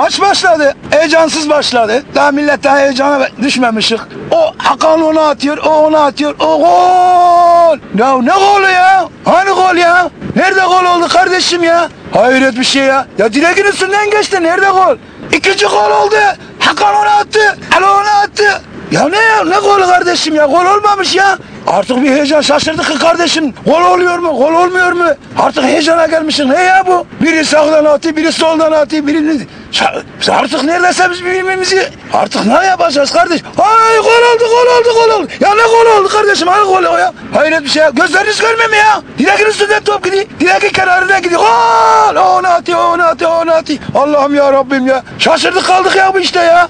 Maç başladı. Heyecansız başladı. Daha milletten heyecana düşmemişik. O Hakan onu atıyor, o onu atıyor. O gol! Ya ne golü ya? Hani gol ya? Nerede gol oldu kardeşim ya? Hayret bir şey ya. Ya direğin üstünden geçti. Nerede gol? İkinci gol oldu. Hakan onu attı. Ya ne ya? Ne golü kardeşim ya? Gol olmamış ya. Artık bir heyecan şaşırdık ki kardeşim. Gol oluyor mu? Gol olmuyor mu? Artık heyecana gelmişsin. Ne ya bu? Biri sağdan atıyor, biri soldan atıyor, biri... Artık neredeyse biz birbirimizi... Artık ne yapacağız kardeş? Ay gol oldu, gol oldu, gol oldu. Ya ne gol oldu kardeşim? Hani gol o ya? Hayret bir şey ya. Gözleriniz görmüyor mu ya? Direğin üstünden top gidiyor. Direğin kenarından gidiyor. Gol! Onu atıyor, onu atıyor, onu atıyor. Allah'ım ya Rabbim ya. Şaşırdık kaldık ya bu işte ya.